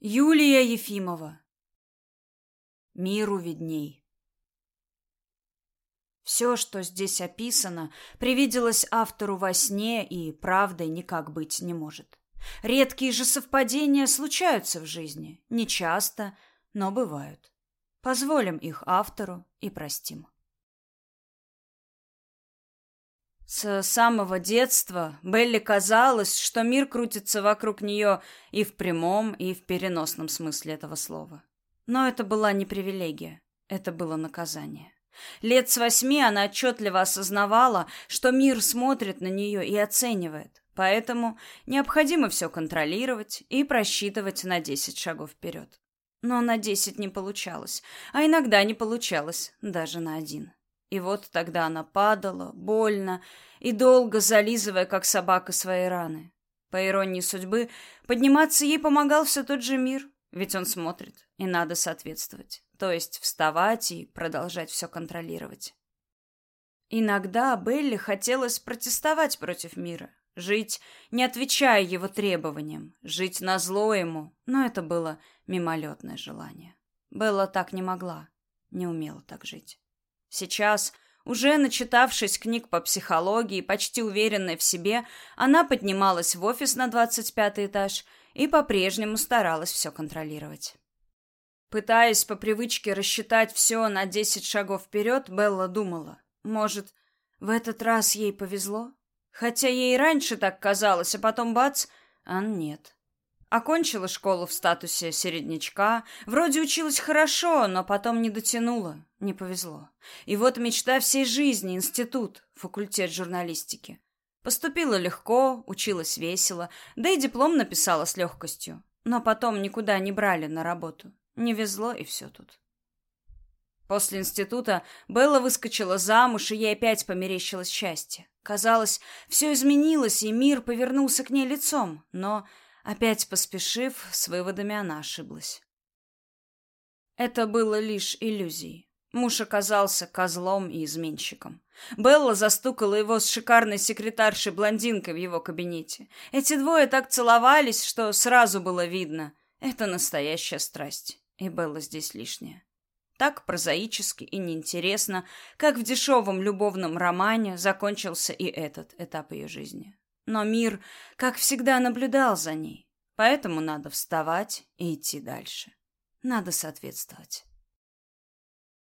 Юлия Ефимова. Миру видней. Все, что здесь описано, привиделось автору во сне и правдой никак быть не может. Редкие же совпадения случаются в жизни, не часто, но бывают. Позволим их автору и простим. С самого детства Белли казалось, что мир крутится вокруг нее и в прямом, и в переносном смысле этого слова. Но это была не привилегия, это было наказание. Лет с восьми она отчетливо осознавала, что мир смотрит на нее и оценивает, поэтому необходимо все контролировать и просчитывать на десять шагов вперед. Но на десять не получалось, а иногда не получалось даже на один. И вот тогда она падала, больно и долго зализывая, как собака, свои раны. По иронии судьбы, подниматься ей помогал все тот же мир, ведь он смотрит, и надо соответствовать. То есть вставать и продолжать все контролировать. Иногда Белли хотелось протестовать против мира, жить, не отвечая его требованиям, жить на зло ему, но это было мимолетное желание. Белла так не могла, не умела так жить. Сейчас, уже начитавшись книг по психологии, почти уверенной в себе, она поднималась в офис на двадцать пятый этаж и по-прежнему старалась все контролировать. Пытаясь по привычке рассчитать все на десять шагов вперед, Белла думала, может, в этот раз ей повезло? Хотя ей раньше так казалось, а потом бац, а нет. Окончила школу в статусе середнячка, вроде училась хорошо, но потом не дотянула, не повезло. И вот мечта всей жизни институт, факультет журналистики. Поступила легко, училась весело, да и диплом написала с легкостью. Но потом никуда не брали на работу. Не везло и все тут. После института Белла выскочила замуж, и ей опять померещилось счастье. Казалось, все изменилось, и мир повернулся к ней лицом, но Опять поспешив, с выводами она ошиблась. Это было лишь иллюзией. Муж оказался козлом и изменщиком. Белла застукала его с шикарной секретаршей-блондинкой в его кабинете. Эти двое так целовались, что сразу было видно. Это настоящая страсть, и Белла здесь лишняя. Так прозаически и неинтересно, как в дешевом любовном романе закончился и этот этап ее жизни. Но мир, как всегда, наблюдал за ней. Поэтому надо вставать и идти дальше. Надо соответствовать.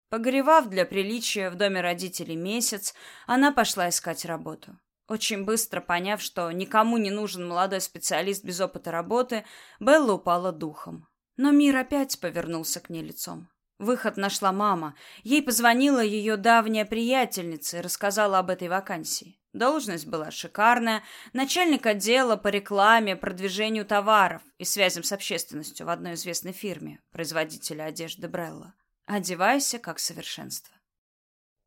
Погревав для приличия в доме родителей месяц, она пошла искать работу. Очень быстро поняв, что никому не нужен молодой специалист без опыта работы, Белла упала духом. Но мир опять повернулся к ней лицом. Выход нашла мама. Ей позвонила ее давняя приятельница и рассказала об этой вакансии. Должность была шикарная, начальник отдела по рекламе, продвижению товаров и связям с общественностью в одной известной фирме, производителя одежды Брелла. Одевайся как совершенство.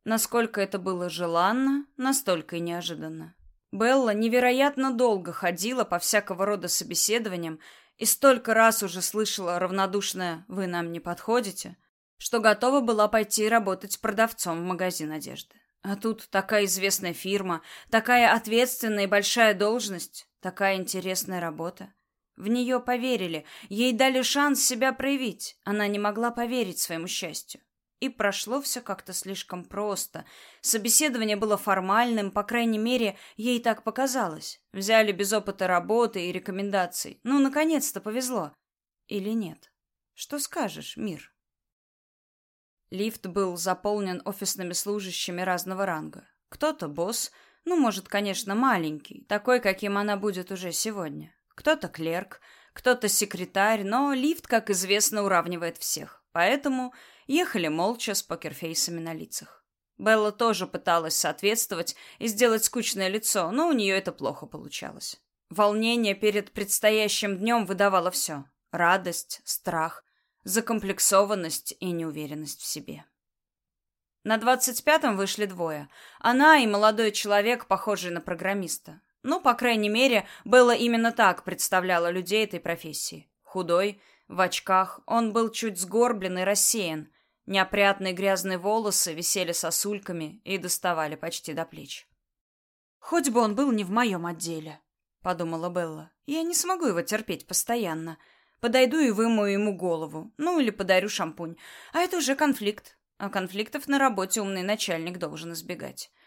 Насколько это было желанно, настолько и неожиданно. Белла невероятно долго ходила по всякого рода собеседованиям и столько раз уже слышала равнодушное «вы нам не подходите», что готова была пойти работать продавцом в магазин одежды. А тут такая известная фирма, такая ответственная и большая должность, такая интересная работа. В нее поверили, ей дали шанс себя проявить. Она не могла поверить своему счастью. И прошло все как-то слишком просто. Собеседование было формальным, по крайней мере, ей так показалось. Взяли без опыта работы и рекомендаций. Ну, наконец-то повезло. Или нет? Что скажешь, мир? Лифт был заполнен офисными служащими разного ранга. Кто-то босс, ну, может, конечно, маленький, такой, каким она будет уже сегодня. Кто-то клерк, кто-то секретарь, но лифт, как известно, уравнивает всех. Поэтому ехали молча с покерфейсами на лицах. Белла тоже пыталась соответствовать и сделать скучное лицо, но у нее это плохо получалось. Волнение перед предстоящим днем выдавало все. Радость, страх, закомплексованность и неуверенность в себе. На двадцать пятом вышли двое. Она и молодой человек, похожий на программиста. Ну, по крайней мере, было именно так представляло людей этой профессии. Худой, в очках, он был чуть сгорблен и рассеян. Неопрятные грязные волосы висели сосульками и доставали почти до плеч. «Хоть бы он был не в моем отделе», — подумала Белла. «Я не смогу его терпеть постоянно. Подойду и вымою ему голову. Ну, или подарю шампунь. А это уже конфликт. А конфликтов на работе умный начальник должен избегать.